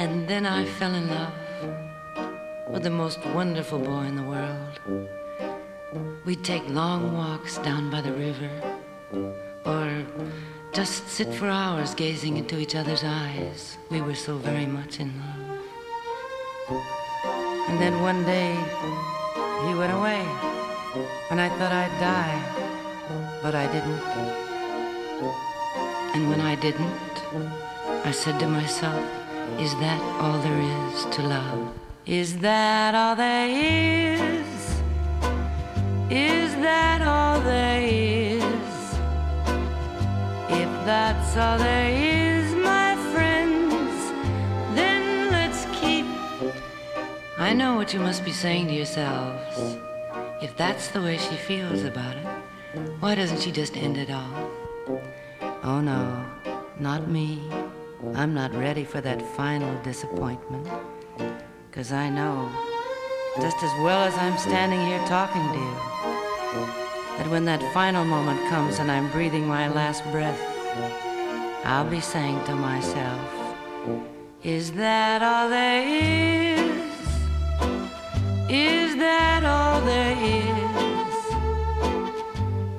And then I fell in love with the most wonderful boy in the world. We'd take long walks down by the river, or just sit for hours gazing into each other's eyes. We were so very much in love. And then one day, he went away, and I thought I'd die, but I didn't. And when I didn't, I said to myself, Is that all there is to love? Is that all there is? Is that all there is? If that's all there is, I know what you must be saying to yourselves. If that's the way she feels about it, why doesn't she just end it all? Oh no, not me. I'm not ready for that final disappointment. Cause I know, just as well as I'm standing here talking to you, that when that final moment comes and I'm breathing my last breath, I'll be saying to myself, Is that all there is? Is that all there is?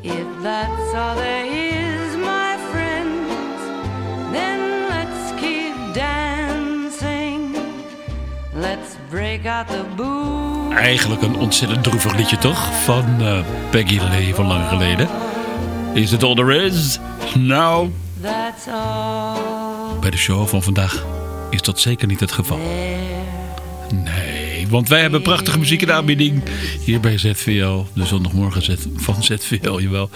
If that's all there is, my friends, then let's keep dancing. Let's break out the booze. Eigenlijk een ontzettend droevig liedje toch? Van eh, Peggy Lee van lang geleden. Is it all there is? Nou, That's all bij de show van vandaag is dat zeker niet het geval. Nee, want wij hebben prachtige muziek in de aanbieding. Hier bij ZVL, de zondagmorgen zet- van ZVL, jawel.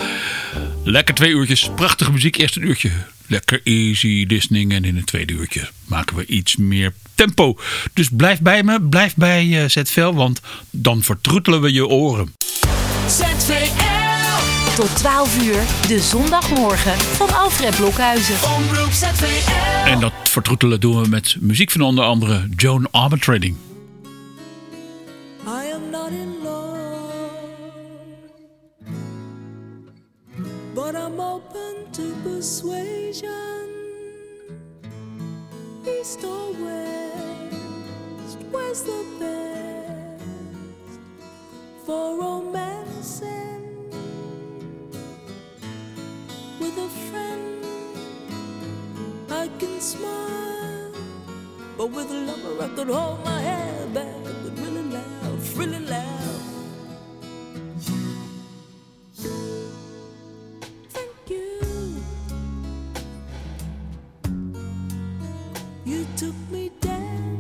Lekker twee uurtjes, prachtige muziek. Eerst een uurtje lekker easy listening. En in het tweede uurtje maken we iets meer tempo. Dus blijf bij me, blijf bij eh, ZVL, want dan vertroetelen we je oren. ZVL. Tot 12 uur, de zondagmorgen van Alfred Blokhuizen. Omroep ZVL. En dat vertroetelen doen we met muziek van onder andere Joan Armatrading. persuasion, east or west, where's the best for romancing with a friend? I can smile, but with a lover I could hold my head back and really laugh, really laugh. You took me down.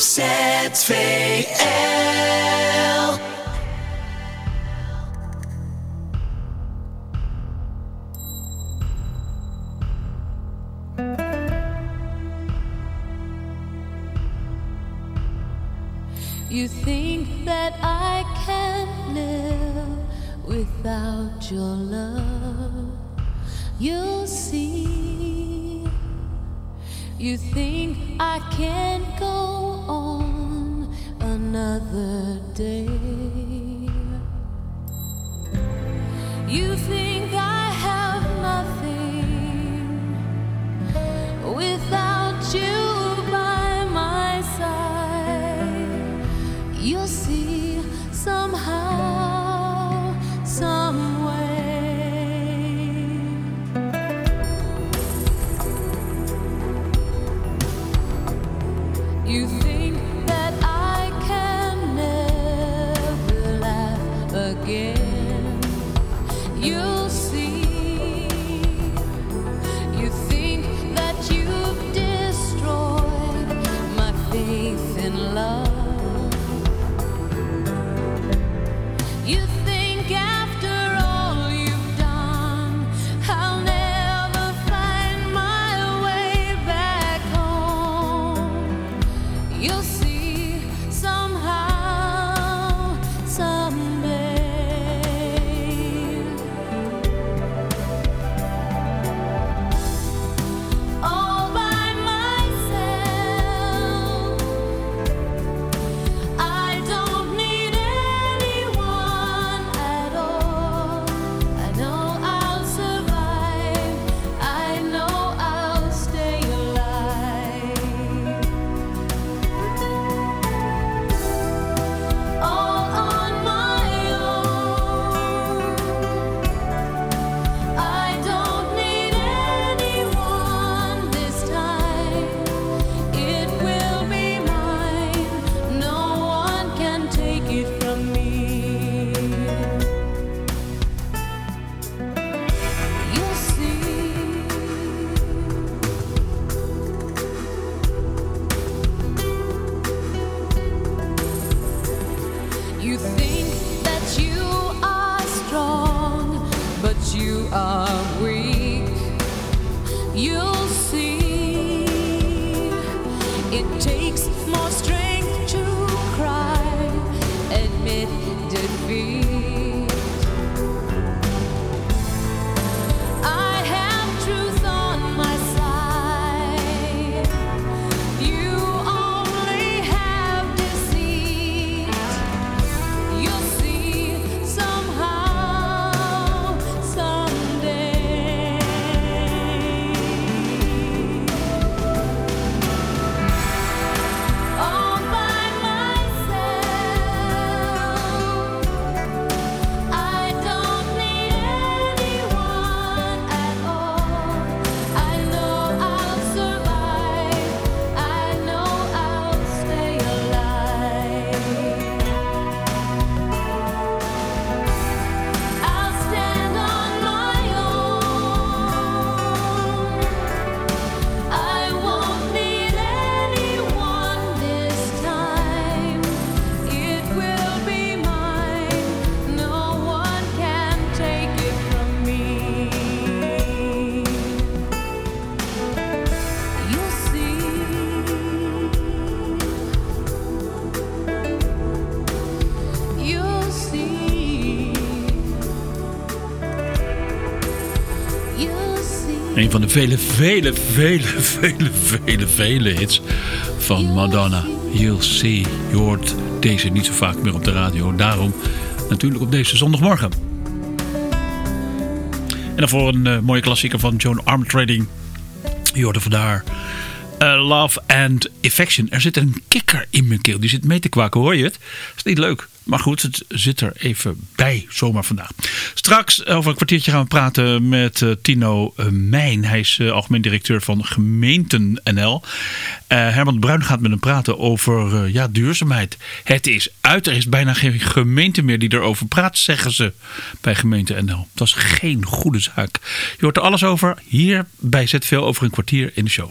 ZVL. You think that I can live without your love? You'll see. You think I can't go another day. De vele, vele, vele, vele, vele, vele hits van Madonna. You'll see. Je hoort deze niet zo vaak meer op de radio. Daarom natuurlijk op deze zondagmorgen. En daarvoor een eh, mooie klassieker van Joan Armstrong. Je hoorde vandaar eh, Love and Affection. Er zit een kikker in mijn keel. Die zit mee te kwaken, hoor je het? is niet leuk. Maar goed, het zit er even bij, zomaar vandaag. Straks over een kwartiertje gaan we praten met eh, Tino eh, Mijn. Hij is eh, algemeen directeur van Gemeenten NL. Eh, Herman Bruin gaat met hem praten over eh, ja, duurzaamheid. Het is uit, er is bijna geen gemeente meer die erover praat, zeggen ze bij Gemeente NL. Dat is geen goede zaak. Je hoort er alles over hier bij ZVL over een kwartier in de show.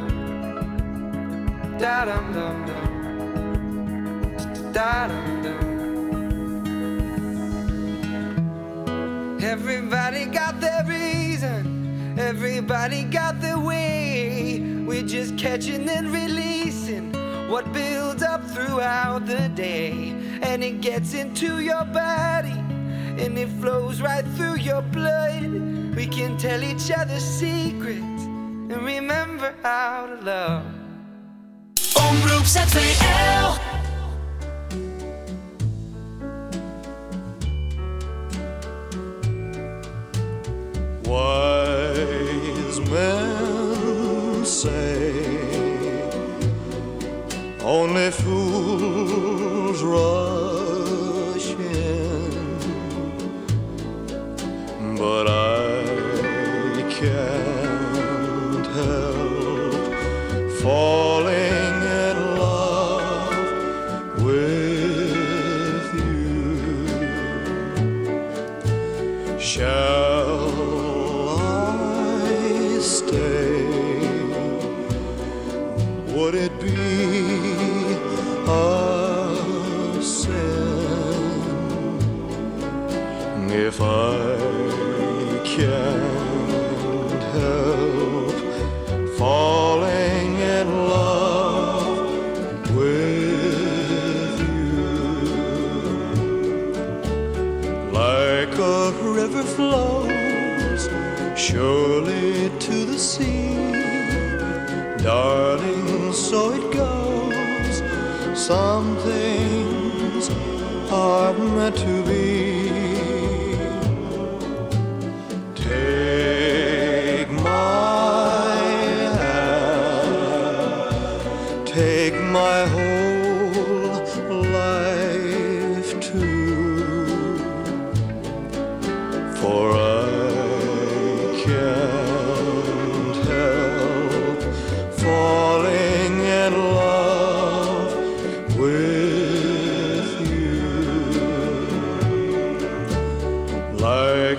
Everybody got their reason. Everybody got their way. We're just catching and releasing what builds up throughout the day. And it gets into your body and it flows right through your blood. We can tell each other secrets and remember how to love groupes at 3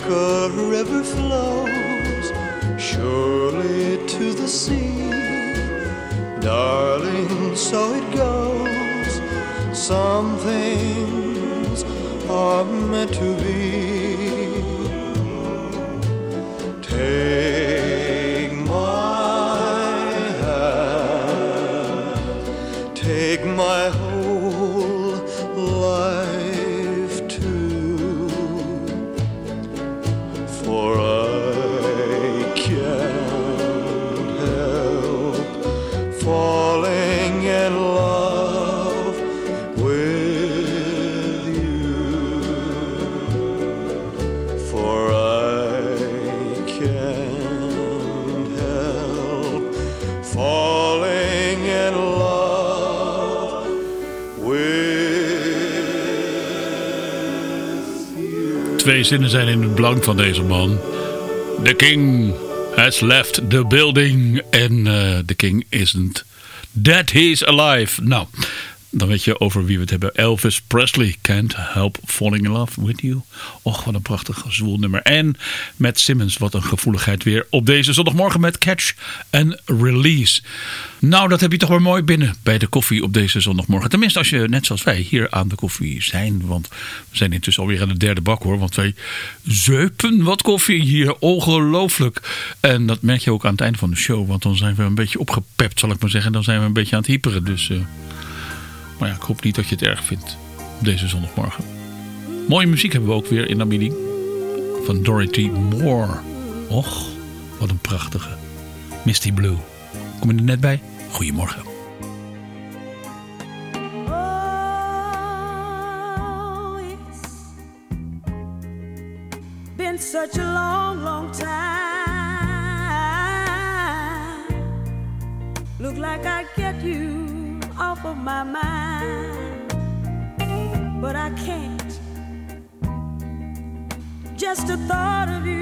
Like a river flows surely to the sea, darling, so it goes. Some things are meant to be. Zinnen zijn in het belang van deze man. The king has left the building. En eh, the king isn't dead, he's alive. Nou, dan weet je over wie we het hebben. Elvis Presley, Can't Help Falling in Love With You. Och, wat een prachtig zwoel nummer. En Matt Simmons, wat een gevoeligheid weer op deze zondagmorgen met Catch and Release. Nou, dat heb je toch wel mooi binnen bij de koffie op deze zondagmorgen. Tenminste, als je net zoals wij hier aan de koffie zijn. Want we zijn intussen alweer aan de derde bak hoor. Want wij zeupen wat koffie hier. Ongelooflijk. En dat merk je ook aan het einde van de show. Want dan zijn we een beetje opgepept, zal ik maar zeggen. Dan zijn we een beetje aan het hyperen. Dus... eh, maar ja, ik hoop niet dat je het erg vindt op deze zondagmorgen. Mooie muziek hebben we ook weer in de aanbieding. Van Dorothy Moore. Och, wat een prachtige. Misty Blue. Kom je er net bij? Goedemorgen. Oh, it's been such a long, long time. Look like I get you off of my mind, Just the thought of you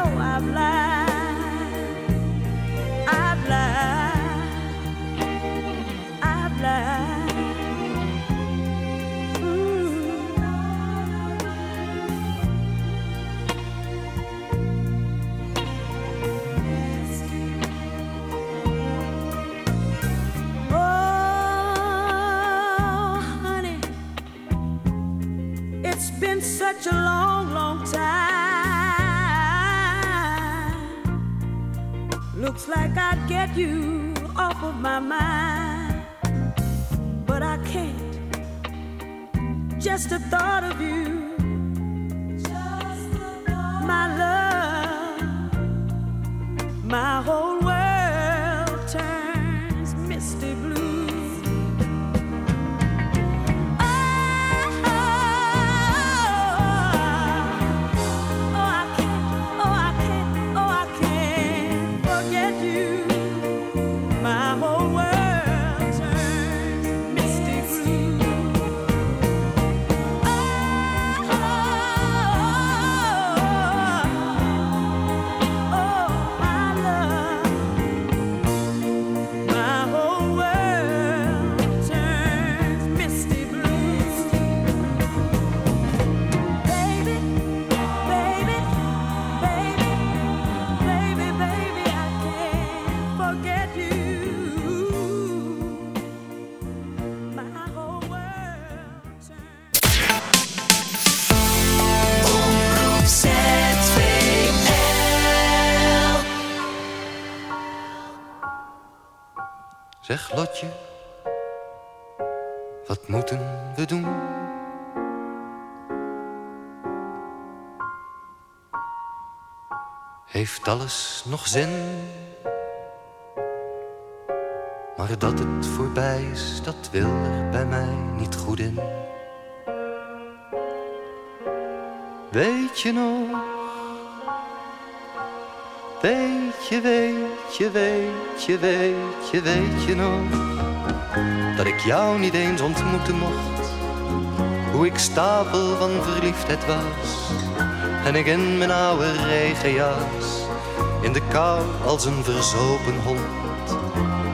know I've lied. You off of my mind, Zeg Lotje, wat moeten we doen? Heeft alles nog zin? Maar dat het voorbij is, dat wil er bij mij niet goed in. Weet je nog? Weet je, weet je, weet je, weet je, weet je nog Dat ik jou niet eens ontmoeten mocht Hoe ik stapel van verliefdheid was En ik in mijn oude regenjas, in de kou als een verzopen hond,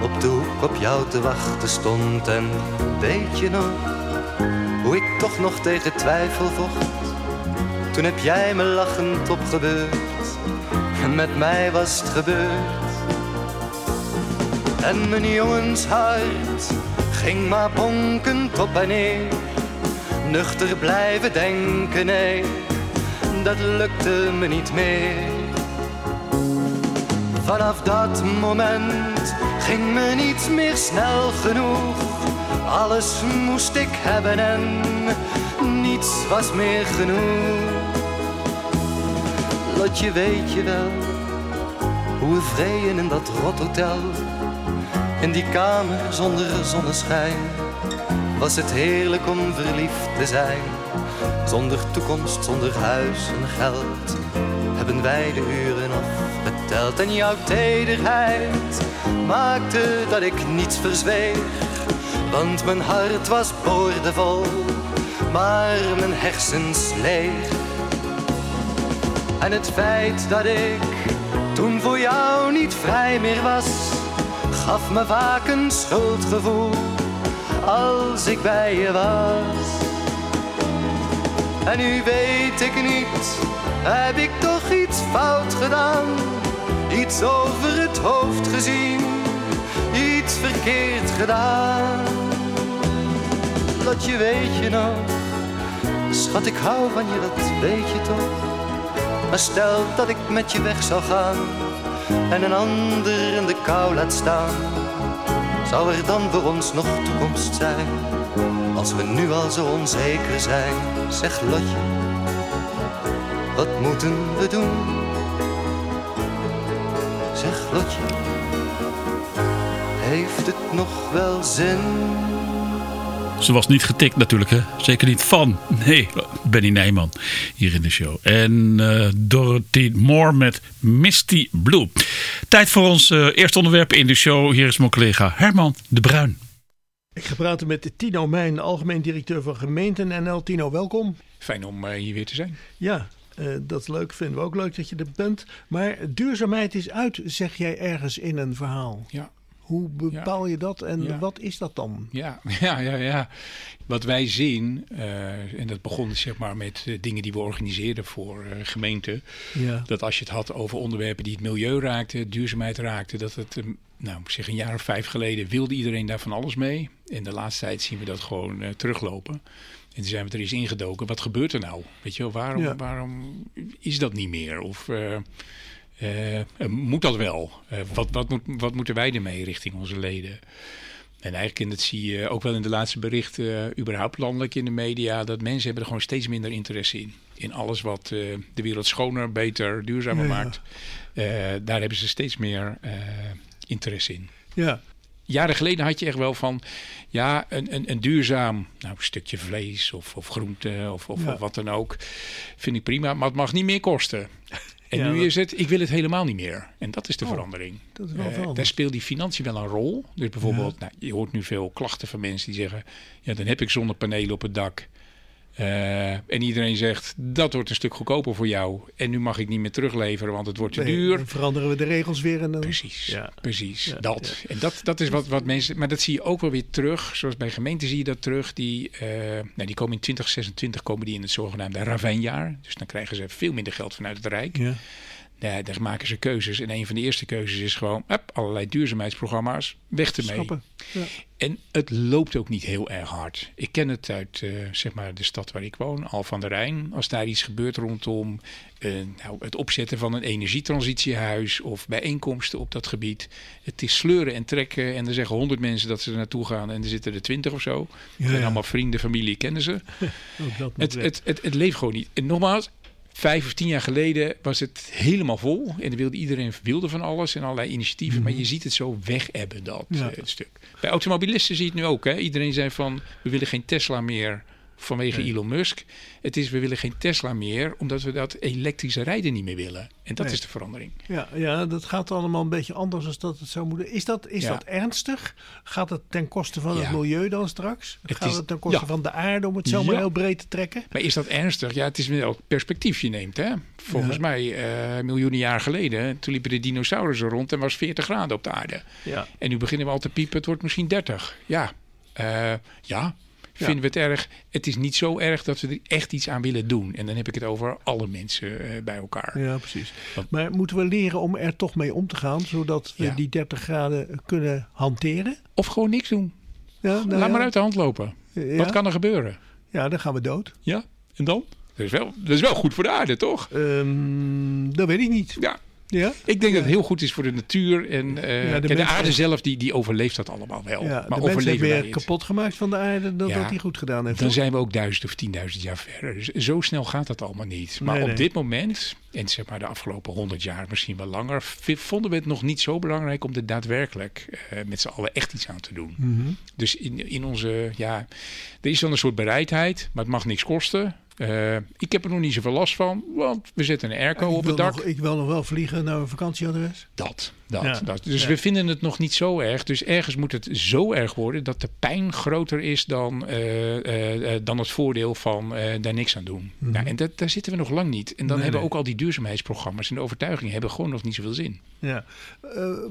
op de hoek op jou te wachten stond. En weet je nog, hoe ik toch nog tegen twijfel vocht? Toen heb jij me lachend opgebeurd, en met mij was het gebeurd. En mijn jongenshart ging maar bonkend op en neer. Nuchter blijven denken, nee, dat lukte me niet meer. Vanaf dat moment ging me niet meer snel genoeg. Alles moest ik hebben en niets was meer genoeg. Lotje, weet je wel, hoe we in dat rothotel. In die kamer zonder zonneschijn was het heerlijk om verliefd te zijn. Zonder toekomst, zonder huis en geld hebben wij de uren afgeteld. En jouw tederheid maakte dat ik niets verzweeg. Want mijn hart was boordevol, maar mijn hersens leeg. En het feit dat ik toen voor jou niet vrij meer was, gaf me vaak een schuldgevoel als ik bij je was. En nu weet ik niet, heb ik toch iets fout gedaan? Iets over het hoofd gezien, iets verkeerd gedaan. Lotje, weet je nog, schat, ik hou van je, dat weet je toch? Maar stel dat ik met je weg zou gaan en een ander in de kou laat staan, zou er dan voor ons nog toekomst zijn? Als we nu al zo onzeker zijn, zeg Lotje, wat moeten we doen? Zeg Lotje, heeft het nog wel zin? Ze was niet getikt natuurlijk, hè? Zeker niet van. Nee, Benny Nijman hier in de show. En eh, Dorothy Moore met Misty Blue. Tijd voor ons eh, eerste onderwerp in de show. Hier is mijn collega Herman de Bruin. Ik ga praten met Tino Mijn, algemeen directeur van Gemeenten NL. Tino, welkom. Fijn om eh, hier weer te zijn. Ja, eh, dat is leuk. Vinden we ook leuk dat je er bent. Maar duurzaamheid is uit, zeg jij ergens in een verhaal. Ja. Hoe bepaal je dat en Ja. wat is dat dan? Ja, ja, ja, ja. Wat wij zien, eh, en dat begon zeg maar met eh, dingen die we organiseerden voor eh, gemeenten. Ja. Dat als je het had over onderwerpen die het milieu raakten, duurzaamheid raakten, dat het, eh, nou zeg een jaar of vijf geleden, wilde iedereen daar van alles mee. En de laatste tijd zien we dat gewoon teruglopen. En toen zijn we er eens ingedoken. Wat gebeurt er nou? Weet je wel, waarom, Ja. waarom is dat niet meer? Of moet dat wel? Eh, wat, wat, moet, wat moeten wij ermee richting onze leden? En eigenlijk, en dat zie je ook wel in de laatste berichten, eh, überhaupt landelijk in de media, dat mensen hebben er gewoon steeds minder interesse in. In alles wat eh, de wereld schoner, beter, duurzamer Ja, ja. maakt. Eh, daar hebben ze steeds meer eh, interesse in. Ja, Jaren geleden had je echt wel van, ja, een, een, een duurzaam nou, stukje vlees of, of groente of, of Ja. wat dan ook, vind ik prima, maar het mag niet meer kosten. En Ja, nu is het, ik wil het helemaal niet meer. En dat is de Oh, verandering. dat is wel Eh, daar speelt die financiën wel een rol. Dus bijvoorbeeld, nou, je hoort nu veel klachten van mensen die zeggen, ja, dan heb ik zonnepanelen op het dak. Eh, en iedereen zegt, dat wordt een stuk goedkoper voor jou. En nu mag ik niet meer terugleveren, want het wordt te nee, duur. dan veranderen we de regels weer. En dan... Precies, Ja. precies. Ja, dat. En dat, dat is wat, wat mensen. Maar dat zie je ook wel weer terug. Zoals bij gemeenten zie je dat terug. Die, eh, nou, die komen in 2026 komen die in het zogenaamde ravijnjaar. Dus dan krijgen ze veel minder geld vanuit het Rijk. Ja. Daar maken ze keuzes. En een van de eerste keuzes is gewoon hup, allerlei duurzaamheidsprogramma's. Weg ermee. Schrappen. Ja. En het loopt ook niet heel erg hard. Ik ken het uit eh, zeg maar de stad waar ik woon, Al van der Rijn. Als daar iets gebeurt rondom eh, nou, het opzetten van een energietransitiehuis of bijeenkomsten op dat gebied. Het is sleuren en trekken en er zeggen honderd mensen dat ze er naartoe gaan en er zitten er twintig of zo. Ja, en ja. allemaal vrienden, familie kennen ze. Ook dat moet Het, het, het, het leeft gewoon niet. En nogmaals, vijf of tien jaar geleden was het helemaal vol. En wilde iedereen wilde van alles en allerlei initiatieven. Maar je ziet het zo wegebben, dat Mhm. Ja. eh, stuk. Bij automobilisten zie je het nu ook. Hè? Iedereen zei van, we willen geen Tesla meer vanwege Nee. Elon Musk. Het is, we willen geen Tesla meer, omdat we dat elektrische rijden niet meer willen. En dat Nee. is de verandering. Ja, ja, dat gaat allemaal een beetje anders dan dat het zou moeten. Is dat, is Ja. dat ernstig? Gaat het ten koste van het milieu dan straks? Het Gaat is- het ten koste ja. van de aarde, om het zo maar heel breed te trekken? Maar is dat ernstig? Ja, het is wel perspectief je neemt. Hè? Volgens mij, eh, miljoenen jaar geleden, toen liepen de dinosaurussen rond en was 40 graden op de aarde. Ja. En nu beginnen we al te piepen, het wordt misschien 30. Ja, Eh, ja. Vinden we het erg? Het is niet zo erg dat we er echt iets aan willen doen. En dan heb ik het over alle mensen eh, bij elkaar. Ja, precies. Want- Maar moeten we leren om er toch mee om te gaan, zodat we die 30 graden kunnen hanteren? Of gewoon niks doen. Ja, nou Laat maar uit de hand lopen. Wat kan er gebeuren? Ja, dan gaan we dood. Ja, en dan? Dat is wel, dat is wel goed voor de aarde, toch? Ehm, dat weet ik niet. Ja, Ja? ik denk dat het heel goed is voor de natuur. En eh, Ja, de aarde zelf, die, die overleeft dat allemaal wel. Ja, maar de overleven weer kapot gemaakt van de aarde dat dat hij goed gedaan heeft. Dan toch? zijn we ook duizend of tienduizend jaar verder. Dus zo snel gaat dat allemaal niet. Maar Nee, op nee. dit moment, en zeg maar de afgelopen honderd jaar, misschien wel langer, vonden we het nog niet zo belangrijk om er daadwerkelijk eh, met z'n allen echt iets aan te doen. Mhm. Dus in, in onze, ja, er is dan een soort bereidheid, maar het mag niks kosten. Eh, ik heb er nog niet zoveel last van, want we zetten een airco op het dak. nog, ik wil nog wel vliegen naar een vakantieadres. Dat, dat, Ja. dat. Dus Ja. we vinden het nog niet zo erg. Dus ergens moet het zo erg worden dat de pijn groter is dan, eh, eh, eh, dan het voordeel van daar niks aan doen. Nou, en dat, daar zitten we nog lang niet. En dan Nee, hebben nee. ook al die duurzaamheidsprogramma's en de overtuigingen hebben gewoon nog niet zoveel zin. Ja.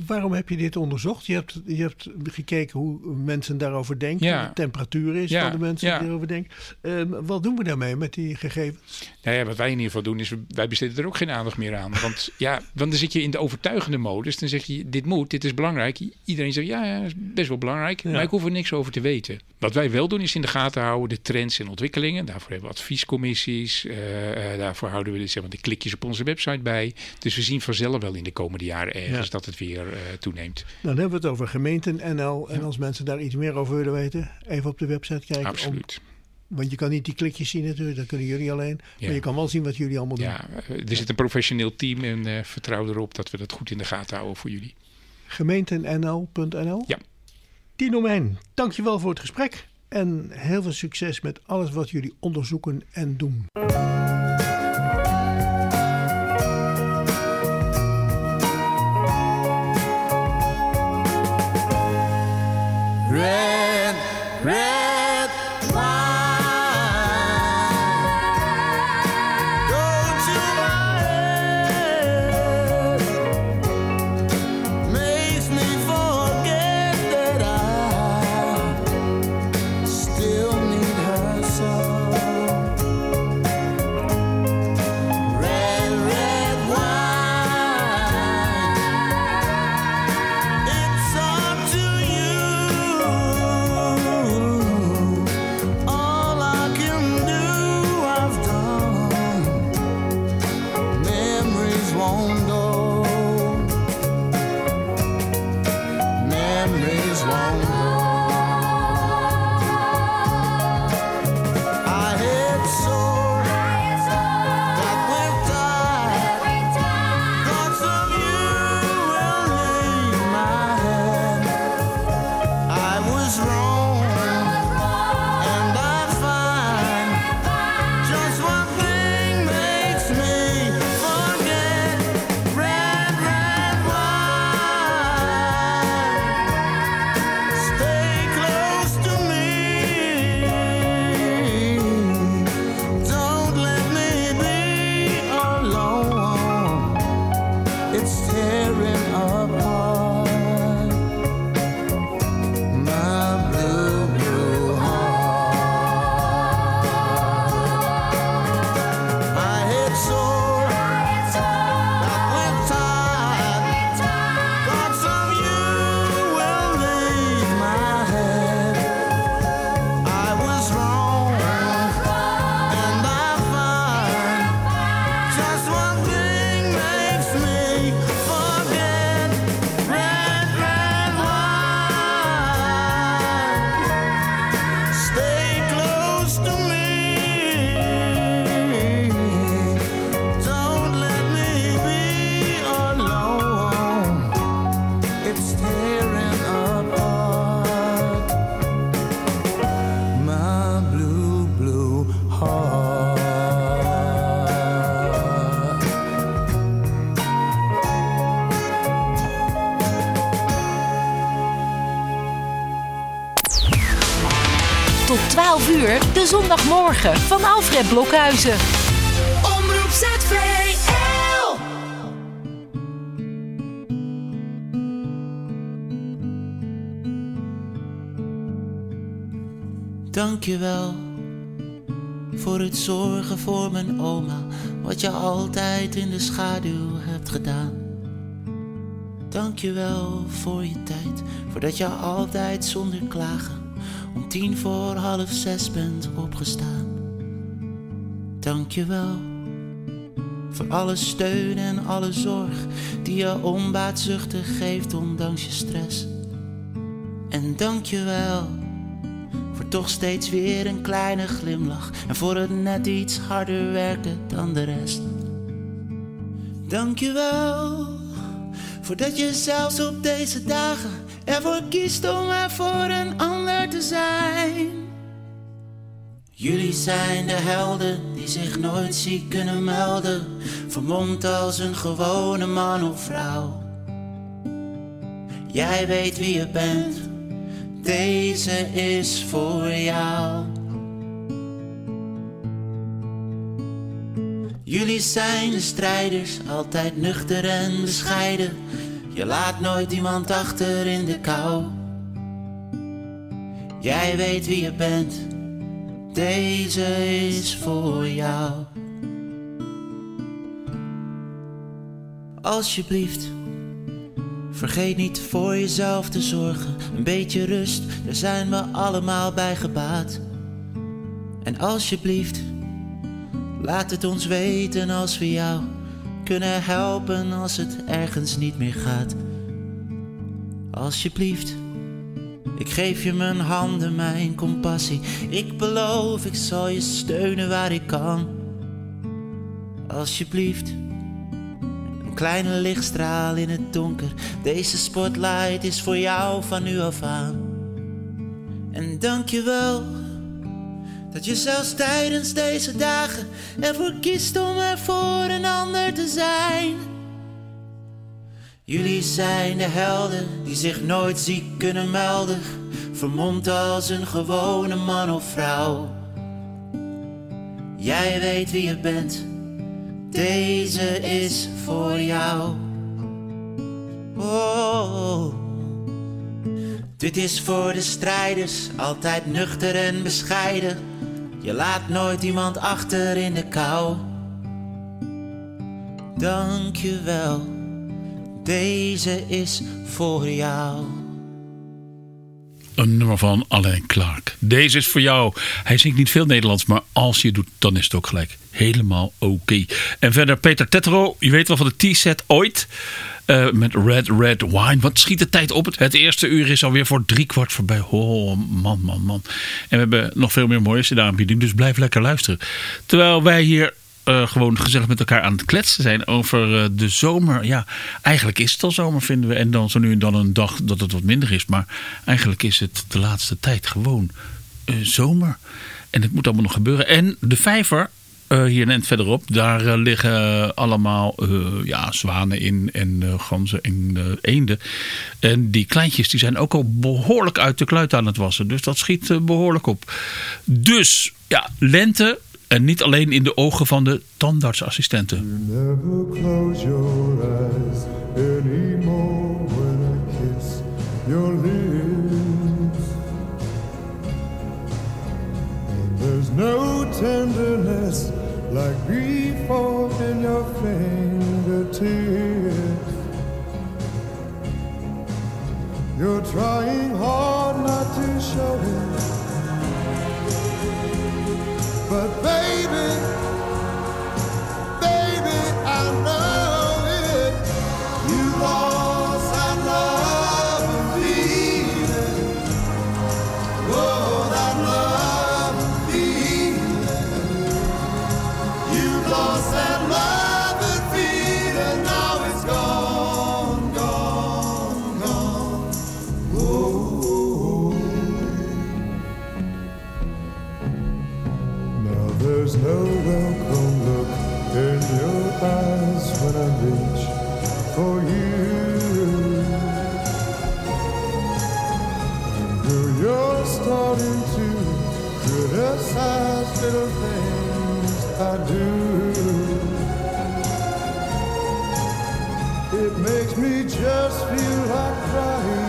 Waarom heb je dit onderzocht? Je hebt, je hebt gekeken hoe mensen daarover denken. Ja. De temperatuur is van de mensen die erover denken. Ehm, wat doen we daarmee met die gegevens? Nou ja, wat wij in ieder geval doen is, wij besteden er ook geen aandacht meer aan. Want ja, want dan zit je in de overtuigende modus. Dan zeg je, dit moet, dit is belangrijk. Iedereen zegt, ja, ja, is best wel belangrijk. Ja. Maar ik hoef er niks over te weten. Wat wij wel doen is in de gaten houden de trends en ontwikkelingen. Daarvoor hebben we adviescommissies. eh, eh, daarvoor houden we de, zeg maar, de klikjes op onze website bij. Dus we zien vanzelf wel in de komende jaren ergens Ja. dat het weer eh, toeneemt. Dan hebben we het over gemeenten NL. En als mensen daar iets meer over willen weten, even op de website kijken. Om, Absoluut. Want je kan niet die klikjes zien natuurlijk, dat kunnen jullie alleen. Ja. Maar je kan wel zien wat jullie allemaal doen. Ja, eh, er zit een professioneel team en eh, vertrouw erop dat we dat goed in de gaten houden voor jullie. gemeentennl.nl. Ja. Tino Mijn, dankjewel voor het gesprek. En heel veel succes met alles wat jullie onderzoeken en doen. De zondagmorgen van Alfred Blokhuizen. Omroep ZVL. Dankjewel voor het zorgen voor mijn oma, wat je altijd in de schaduw hebt gedaan. Dankjewel voor je tijd, voordat je altijd zonder klagen om tien voor half zes bent opgestaan. Dankjewel voor alle steun en alle zorg die je onbaatzuchtig geeft ondanks je stress. En dankjewel voor toch steeds weer een kleine glimlach en voor het net iets harder werken dan de rest. Dankjewel voordat je zelfs op deze dagen ervoor kiest om er voor een ander te zijn. Jullie zijn de helden die zich nooit ziek kunnen melden, vermomd als een gewone man of vrouw. Jij weet wie je bent, deze is voor jou. Jullie zijn de strijders, altijd nuchter en bescheiden. Je laat nooit iemand achter in de kou. Jij weet wie je bent, deze is voor jou. Alsjeblieft, vergeet niet voor jezelf te zorgen. Een beetje rust, daar zijn we allemaal bij gebaat. En alsjeblieft, laat het ons weten als we jou kunnen helpen als het ergens niet meer gaat. Alsjeblieft. Ik geef je mijn handen, mijn compassie. Ik beloof, ik zal je steunen waar ik kan. Alsjeblieft. Een kleine lichtstraal in het donker. Deze spotlight is voor jou van nu af aan. En dank je wel dat je zelfs tijdens deze dagen ervoor kiest om er voor een ander te zijn. Jullie zijn de helden die zich nooit ziek kunnen melden, vermomd als een gewone man of vrouw. Jij weet wie je bent, deze is voor jou. Oh, dit is voor de strijders, altijd nuchter en bescheiden. Je laat nooit iemand achter in de kou. Dank je wel, deze is voor jou. Een nummer van Alain Clark. Deze is voor jou. Hij zingt niet veel Nederlands, maar als je het doet, dan is het ook gelijk helemaal oké. En verder Peter Tetro, je weet wel van de T-set ooit. Eh, met Red Red Wine. Wat schiet de tijd op? Het, eerste uur is alweer voor drie kwart voorbij. Oh, man, man, man. En we hebben nog veel meer mooie CD-aanbieding, dus blijf lekker luisteren. Terwijl wij hier eh, gewoon gezellig met elkaar aan het kletsen zijn over eh, de zomer. Ja, eigenlijk is het al zomer, vinden we. En dan zo nu en dan een dag dat het wat minder is. Maar eigenlijk is het de laatste tijd gewoon zomer. En het moet allemaal nog gebeuren. En de vijver, eh, hier net verderop, daar eh, liggen allemaal eh, ja, zwanen in en ganzen en eenden. En die kleintjes die zijn ook al behoorlijk uit de kluit aan het wassen. Dus dat schiet eh, behoorlijk op. Dus ja, lente. En niet alleen in de ogen van de tandartsassistenten. Never close your eyes. No tenderness like grief in your fingertips. You're trying hard not to show it. But baby, bite-sized little things I do. It makes me just feel like crying.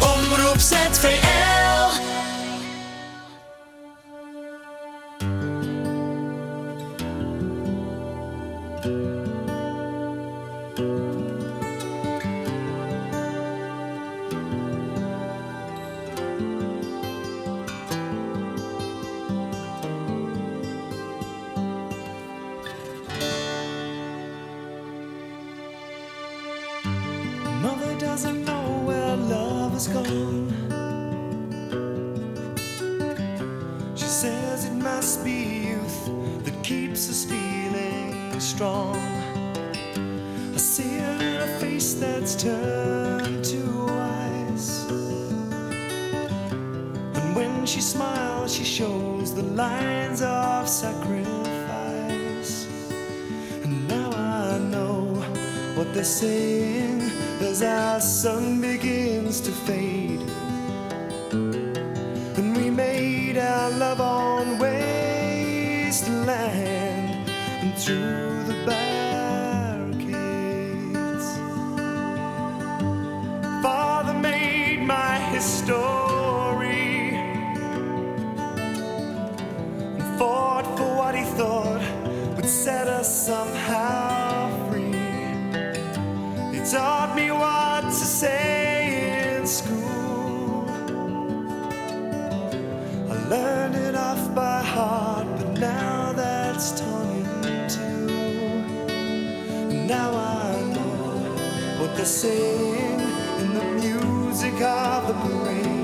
Omroep ZVL. gets torn in two. Now I know what they're saying in the music of the brain.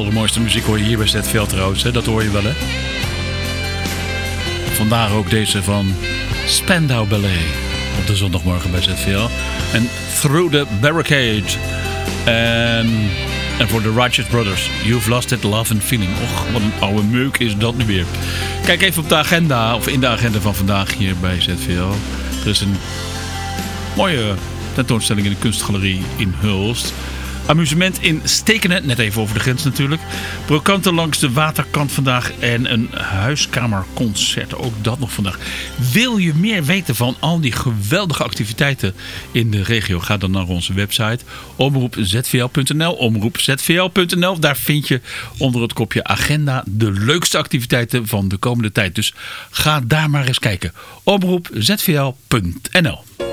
Allermooiste muziek hoor je hier bij ZVL trouwens. Hè? Dat hoor je wel, hè? Vandaar ook deze van Spandau Ballet. Op de zondagmorgen bij ZVL. En Through the Barricade. En, en voor de Righteous Brothers. You've lost it, love and feeling. Och, wat een oude meuk is dat nu weer. Kijk even op de agenda. Of in de agenda van vandaag hier bij ZVL. Er is een mooie tentoonstelling in de kunstgalerie in Hulst. Amusement in Stekenen, net even over de grens natuurlijk. Brokanten langs de waterkant vandaag en een huiskamerconcert, ook dat nog vandaag. Wil je meer weten van al die geweldige activiteiten in de regio? Ga dan naar onze website omroepzvl.nl, omroepzvl.nl. Daar vind je onder het kopje agenda de leukste activiteiten van de komende tijd. Dus ga daar maar eens kijken. omroepzvl.nl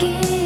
give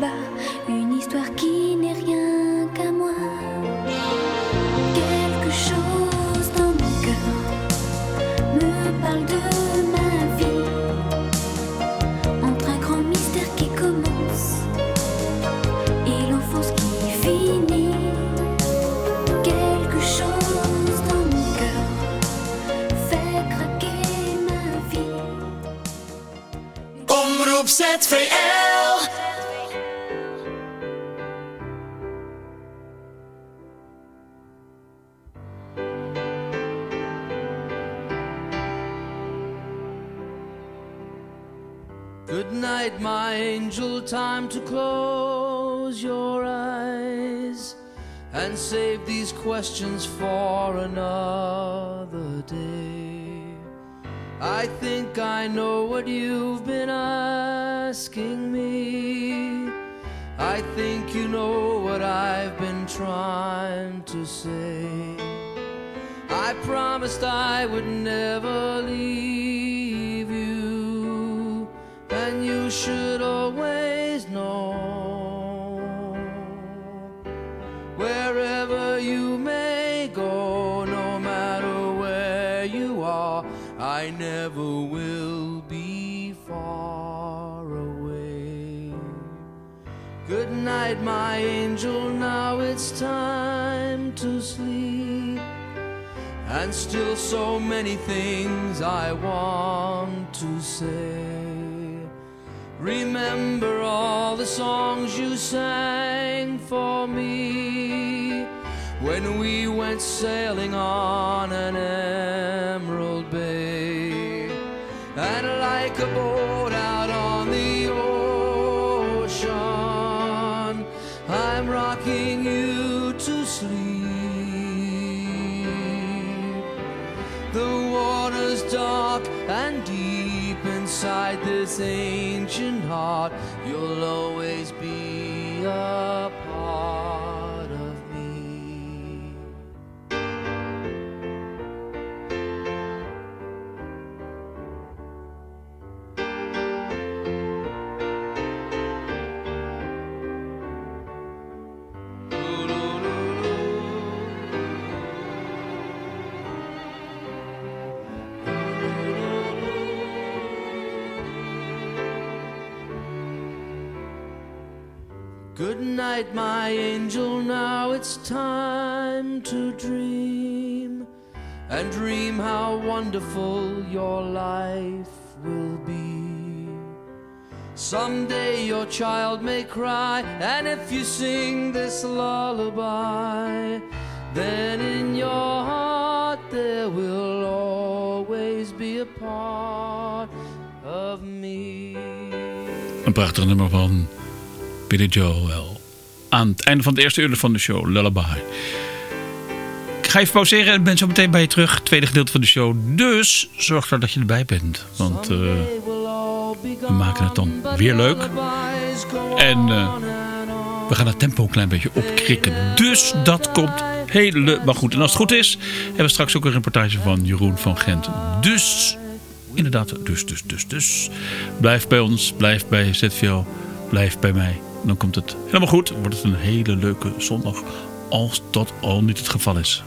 吧。Questions for another day. I think I know what you've been asking me. I think you know what I've been trying to say. I promised I would never night, my angel. Now it's time to sleep. And still so many things I want to say. Remember all the songs you sang for me when we went sailing on an emerald bay. And like a boat inside this ancient heart. You'll always be a night, my angel. Now it's time to dream and dream how wonderful your life will be. Someday your child may cry, and if you sing this lullaby, then in your heart there will always be a part of me. Een prachtig nummer van Billy Joel. Aan het einde van het eerste uur van de show, Lullaby. Ik ga even pauzeren en ben zo meteen bij je terug. Tweede gedeelte van de show. Dus zorg er dat je erbij bent. Want eh, we maken het dan weer leuk. En eh, we gaan het tempo een klein beetje opkrikken. Dus dat komt helemaal goed. En als het goed is, hebben we straks ook een reportage van Jeroen van Gent. Dus, inderdaad, dus, dus, dus, dus. Blijf bij ons, blijf bij ZVL, blijf bij mij. Dan komt het helemaal goed. Wordt het een hele leuke zondag. Als dat al niet het geval is.